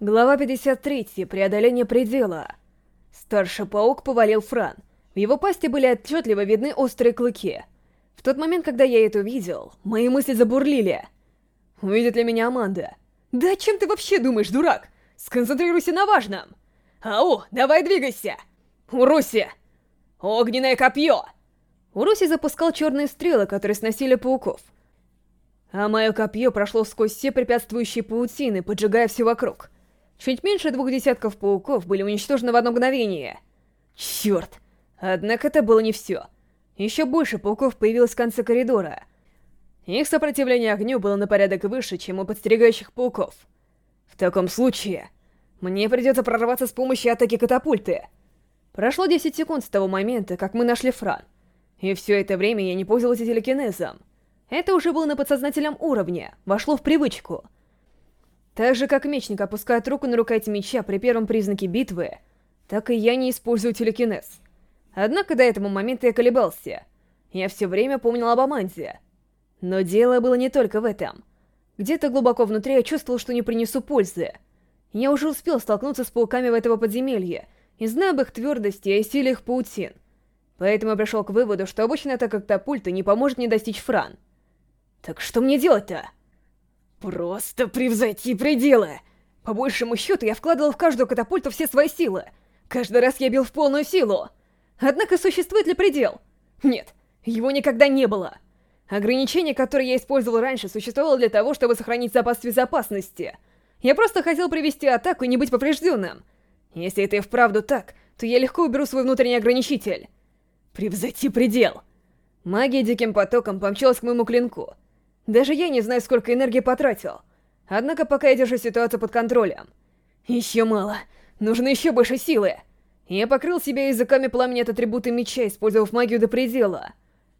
Глава 53. Преодоление предела. Старший паук повалил Фран. В его пасти были отчетливо видны острые клыки. В тот момент, когда я это увидел, мои мысли забурлили. Увидит ли меня Аманда? Да о чем ты вообще думаешь, дурак? Сконцентрируйся на важном. Ау, давай двигайся! Уруси! Огненное копье! Уруси запускал черные стрелы, которые сносили пауков. А мое копье прошло сквозь все препятствующие паутины, поджигая все вокруг. Чуть меньше двух десятков пауков были уничтожены в одно мгновение. Черт! Однако это было не все. Еще больше пауков появилось в конце коридора. Их сопротивление огню было на порядок выше, чем у подстерегающих пауков. В таком случае, мне придется прорваться с помощью атаки катапульты. Прошло 10 секунд с того момента, как мы нашли Фран. И все это время я не пользовался телекинезом. Это уже было на подсознательном уровне, вошло в привычку — так же, как мечник опускает руку на рукоять меча при первом признаке битвы, так и я не использую телекинез. Однако до этого момента я колебался. Я все время помнил об Аманде. Но дело было не только в этом. Где-то глубоко внутри я чувствовал, что не принесу пользы. Я уже успел столкнуться с пауками в этого подземелья, и знаю об их твердости и силе их паутин. Поэтому я пришел к выводу, что обычная атака катапульта не поможет мне достичь Фран. Так что мне делать-то? Просто превзойти пределы! По большему счету, я вкладывал в каждую катапульту все свои силы. Каждый раз я бил в полную силу. Однако существует ли предел? Нет, его никогда не было. Ограничение, которое я использовал раньше, существовало для того, чтобы сохранить запас безопасности. Я просто хотел привести атаку и не быть поврежденным. Если это и вправду так, то я легко уберу свой внутренний ограничитель. Превзойти предел. Магия диким потоком помчалась к моему клинку. Даже я не знаю, сколько энергии потратил. Однако пока я держу ситуацию под контролем. Еще мало. Нужно еще больше силы. Я покрыл себя языками пламени от атрибута меча, использовав магию до предела.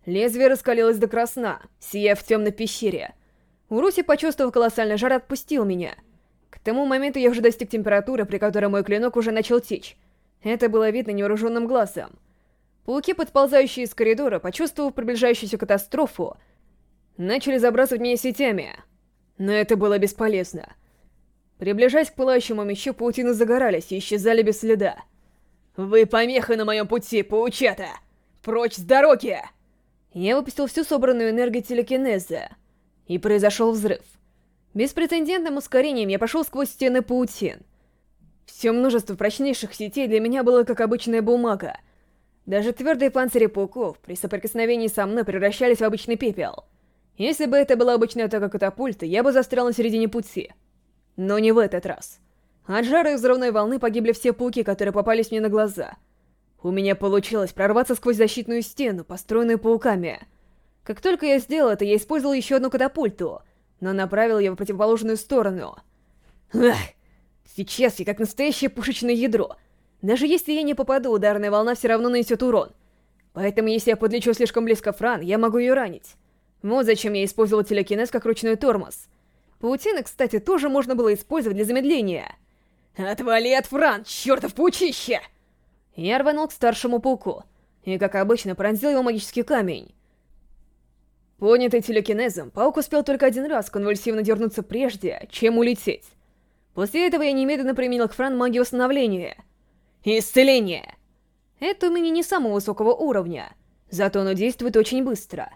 Лезвие раскалилось до красна, сияя в темной пещере. Уруси, почувствовав колоссальный жар, отпустил меня. К тому моменту я уже достиг температуры, при которой мой клинок уже начал течь. Это было видно невооруженным глазом. Пауки, подползающие из коридора, почувствовав приближающуюся катастрофу, начали забрасывать меня сетями. Но это было бесполезно. Приближаясь к пылающему мечу, паутины загорались и исчезали без следа. «Вы помеха на моем пути, паучата! Прочь с дороги!» Я выпустил всю собранную энергию телекинеза, и произошел взрыв. Беспрецедентным ускорением я пошел сквозь стены паутин. Все множество прочнейших сетей для меня было как обычная бумага. Даже твердые панцири пауков при соприкосновении со мной превращались в обычный пепел — если бы это была обычная атака катапульты, я бы застрял на середине пути. Но не в этот раз. От жара и взрывной волны погибли все пауки, которые попались мне на глаза. У меня получилось прорваться сквозь защитную стену, построенную пауками. Как только я сделал это, я использовал еще одну катапульту, но направил ее в противоположную сторону. Ах! Сейчас я как настоящее пушечное ядро. Даже если я не попаду, ударная волна все равно нанесет урон. Поэтому если я подлечу слишком близко Фран, я могу ее ранить. Вот зачем я использовал телекинез как ручной тормоз. Паутины, кстати, тоже можно было использовать для замедления. «Отвали от Фран, чертов паучище!» Я рванул к старшему пауку, и, как обычно, пронзил его магический камень. Понятый телекинезом, паук успел только один раз конвульсивно дернуться прежде, чем улететь. После этого я немедленно применил к Фран магию восстановления. Исцеление! Это у меня не самого высокого уровня, зато оно действует очень быстро.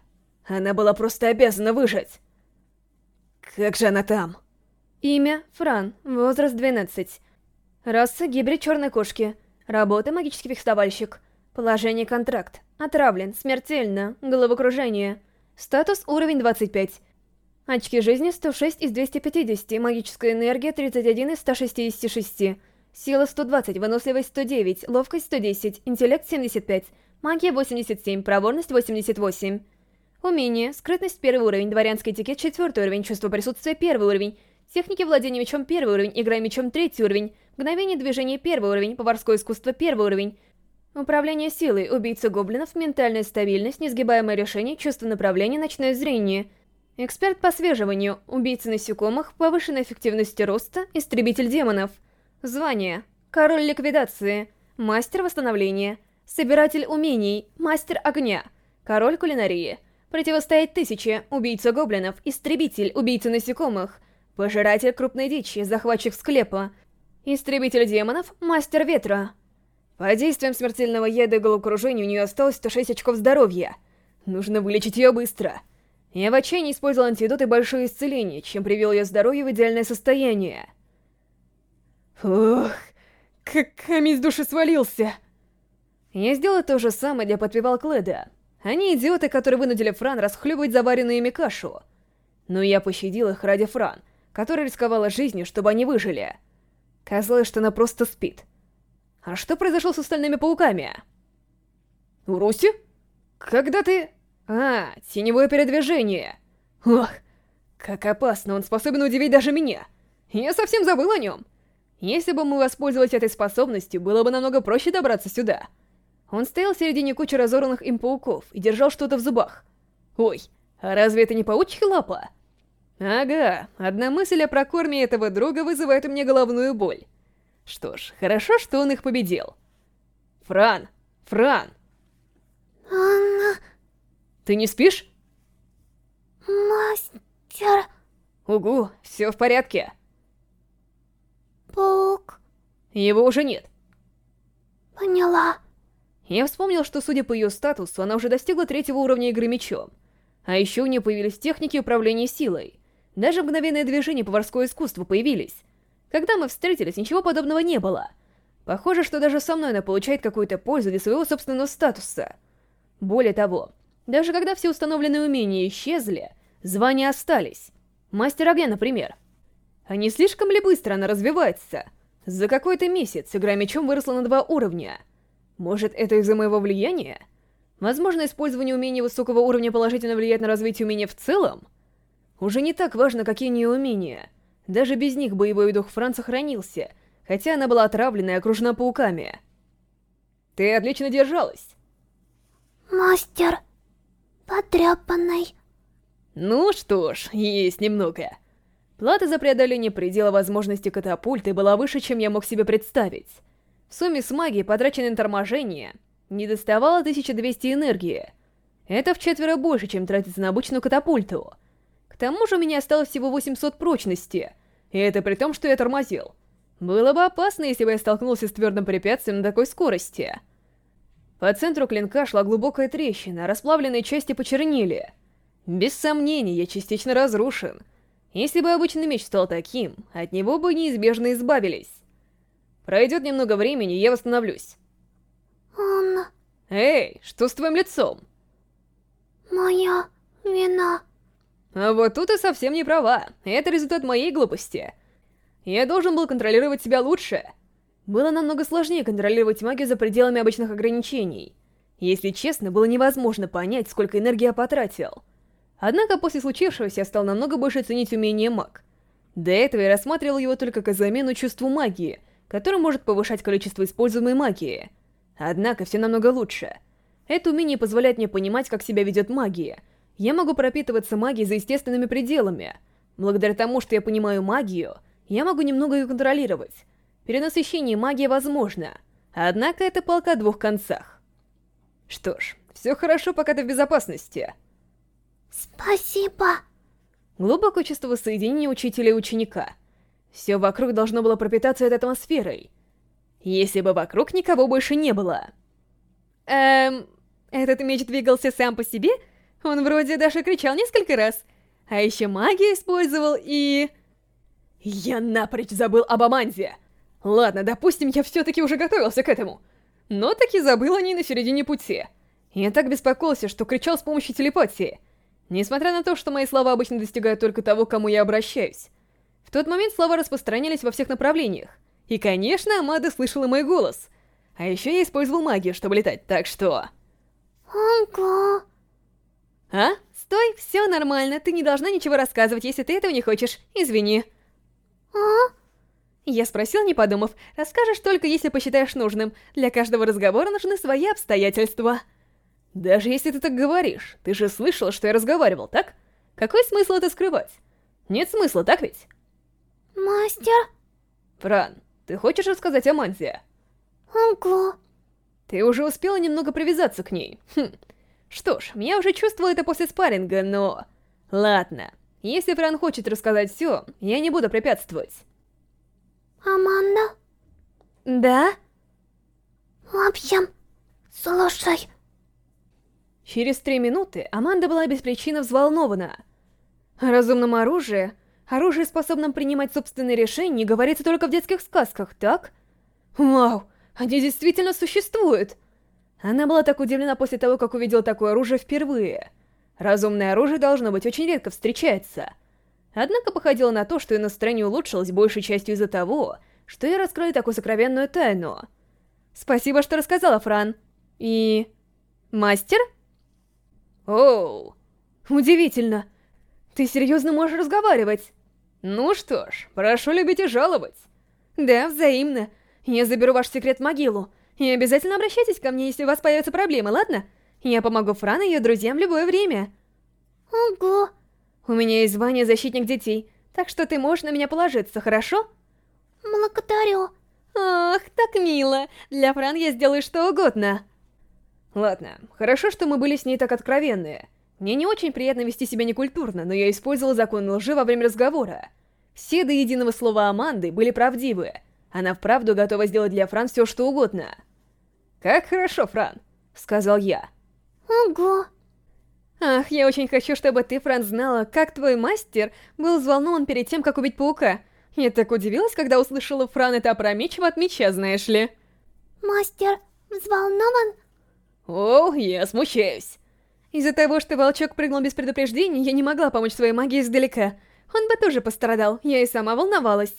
Она была просто обязана выжить. Как же она там? Имя — Фран, возраст 12. Раса — гибрид черной кошки. Работа — магический фехтовальщик. Положение — контракт. Отравлен, смертельно, головокружение. Статус — уровень 25. Очки жизни 106 из 250, магическая энергия 31 из 166. Сила 120, выносливость 109, ловкость 110, интеллект 75, магия 87, проворность 88. Умение. Скрытность первый уровень. Дворянский этикет четвертый уровень. Чувство присутствия первый уровень. Техники владения мечом первый уровень. Игра мечом третий уровень. Мгновение движения первый уровень. Поварское искусство первый уровень. Управление силой. Убийца гоблинов. Ментальная стабильность. Несгибаемое решение. Чувство направления. Ночное зрение. Эксперт по свеживанию. Убийца насекомых. Повышенная эффективность роста. Истребитель демонов. Звание. Король ликвидации. Мастер восстановления. Собиратель умений. Мастер огня. Король кулинарии. Противостоять тысяче, убийца гоблинов, истребитель, убийца насекомых, пожиратель крупной дичи, захватчик склепа, Истребитель демонов, мастер ветра. По действиям смертельного яда и головокружения у нее осталось 106 очков здоровья. Нужно вылечить ее быстро. Я в отчаянии использовал антидот и большое исцеление, чем привел ее здоровье в идеальное состояние. Ох, как камень с души свалился. Я сделал то же самое для подпевал Кледа. Они идиоты, которые вынудили Фран расхлебывать заваренную ими кашу. Но я пощадил их ради Фран, которая рисковала жизнью, чтобы они выжили. Казалось, что она просто спит. А что произошло с остальными пауками? Уруси? Когда ты... А, теневое передвижение. Ох, как опасно, он способен удивить даже меня. Я совсем забыл о нем. Если бы мы воспользовались этой способностью, было бы намного проще добраться сюда. Он стоял в середине кучи разорванных им пауков и держал что-то в зубах. Ой, а разве это не паучья лапа? Ага, одна мысль о прокорме этого друга вызывает у меня головную боль. Что ж, хорошо, что он их победил. Фран! Фран! Ты не спишь? Мастер... Угу, все в порядке. Паук... Его уже нет. Поняла. Я вспомнил, что, судя по ее статусу, она уже достигла третьего уровня игры мечом. А еще у нее появились техники управления силой. Даже мгновенные движения поварского искусства появились. Когда мы встретились, ничего подобного не было. Похоже, что даже со мной она получает какую-то пользу для своего собственного статуса. Более того, даже когда все установленные умения исчезли, звания остались. Мастер огня, например. А не слишком ли быстро она развивается? За какой-то месяц игра мечом выросла на два уровня. Может, это из-за моего влияния? Возможно, использование умений высокого уровня положительно влияет на развитие умения в целом? Уже не так важно, какие у нее умения. Даже без них боевой дух Фран сохранился, хотя она была отравлена и окружена пауками. Ты отлично держалась. Мастер... потряпанный. Ну что ж, есть немного. Плата за преодоление предела возможности катапульты была выше, чем я мог себе представить. В сумме с магией, потраченной на торможение, не доставало 1200 энергии. Это в четверо больше, чем тратится на обычную катапульту. К тому же у меня осталось всего 800 прочности, и это при том, что я тормозил. Было бы опасно, если бы я столкнулся с твердым препятствием на такой скорости. По центру клинка шла глубокая трещина, расплавленные части почернели. Без сомнений, я частично разрушен. Если бы обычный меч стал таким, от него бы неизбежно избавились. Пройдет немного времени, я восстановлюсь. Он... Эй, что с твоим лицом? Моя вина. А вот тут ты совсем не права. Это результат моей глупости. Я должен был контролировать себя лучше. Было намного сложнее контролировать магию за пределами обычных ограничений. Если честно, было невозможно понять, сколько энергии я потратил. Однако после случившегося я стал намного больше ценить умение маг. До этого я рассматривал его только как замену чувству магии, который может повышать количество используемой магии. Однако все намного лучше. Это умение позволяет мне понимать, как себя ведет магия — я могу пропитываться магией за естественными пределами. Благодаря тому, что я понимаю магию, я могу немного ее контролировать. Перенасыщение магии возможно, однако это палка о двух концах. Что ж, все хорошо, пока ты в безопасности. Спасибо. Глубокое чувство соединения учителя и ученика. Все вокруг должно было пропитаться этой атмосферой. Если бы вокруг никого больше не было. Эм, этот меч двигался сам по себе — он вроде даже кричал несколько раз. А еще магию использовал и... Я напрочь забыл об Аманзе. Ладно, допустим, я все-таки уже готовился к этому. Но таки забыл о ней на середине пути. Я так беспокоился, что кричал с помощью телепатии. Несмотря на то, что мои слова обычно достигают только того, к кому я обращаюсь. В тот момент слова распространялись во всех направлениях. И, конечно, Амада слышала мой голос. А еще я использовал магию, чтобы летать, так что... Ого. А? Стой, все нормально, ты не должна ничего рассказывать, если ты этого не хочешь. Извини. А? Я спросил, не подумав. Расскажешь только, если посчитаешь нужным. Для каждого разговора нужны свои обстоятельства. Даже если ты так говоришь, ты же слышал, что я разговаривал, так? Какой смысл это скрывать? Нет смысла, так ведь? Мастер? Фран, ты хочешь рассказать о Манзе? Ого. Ты уже успела немного привязаться к ней. Хм. Что ж, я уже чувствовал это после спарринга, но... Ладно, если Фран хочет рассказать все, я не буду препятствовать. Аманда? Да? В общем, слушай. Через три минуты Аманда была без причины взволнована. О разумном оружии, оружии, способном принимать собственные решения, говорится только в детских сказках, так? Вау, они действительно существуют! Она была так удивлена после того, как увидела такое оружие впервые. Разумное оружие должно быть очень редко встречается. Однако походило на то, что ее настроение улучшилось большей частью из-за того, что я раскрою такую сокровенную тайну. Спасибо, что рассказала, Фран. И... Мастер? Оу, удивительно. Ты серьезно можешь разговаривать? Ну что ж, прошу любить и жаловать. Да, взаимно. Я заберу ваш секрет в могилу. И обязательно обращайтесь ко мне, если у вас появятся проблемы, ладно? Я помогу Фран и ее друзьям в любое время. Ого. У меня есть звание защитник детей, так что ты можешь на меня положиться, хорошо? Благодарю. Ах, так мило. Для Фран я сделаю что угодно. Ладно, хорошо, что мы были с ней так откровенные. Мне не очень приятно вести себя некультурно, но я использовала закон лжи во время разговора. Все до единого слова Аманды были правдивы. Она вправду готова сделать для Фран все, что угодно. «Как хорошо, Фран», — сказал я. Ого. Ах, я очень хочу, чтобы ты, Фран, знала, как твой мастер был взволнован перед тем, как убить паука. Я так удивилась, когда услышала Фран это опрометчиво от меча, знаешь ли. Мастер взволнован? О, я смущаюсь. Из-за того, что волчок прыгнул без предупреждения, я не могла помочь своей магии издалека. Он бы тоже пострадал, я и сама волновалась.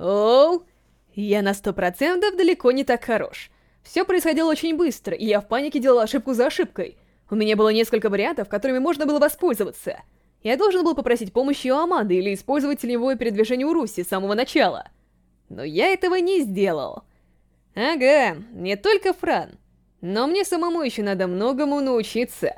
Оу, я на сто процентов далеко не так хорош. Все происходило очень быстро, и я в панике делала ошибку за ошибкой. У меня было несколько вариантов, которыми можно было воспользоваться. Я должен был попросить помощи у Аманды или использовать теневое передвижение у Руси с самого начала. Но я этого не сделал. Ага, не только Фран. Но мне самому еще надо многому научиться.